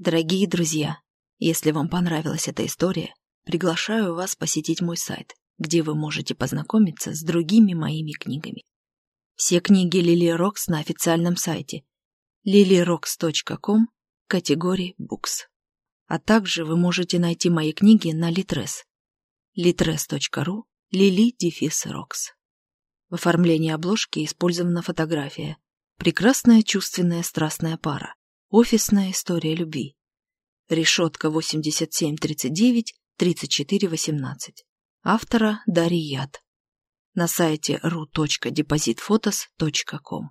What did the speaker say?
Дорогие друзья, если вам понравилась эта история, приглашаю вас посетить мой сайт, где вы можете познакомиться с другими моими книгами. Все книги Лили Рокс на официальном сайте lilyrocks.com категории Books. А также вы можете найти мои книги на Litres. litres.ru Рокс. В оформлении обложки использована фотография. Прекрасная чувственная страстная пара. Офисная история любви. Решетка 8739-3418. Автора Дарья Яд. На сайте ru.depositphotos.com.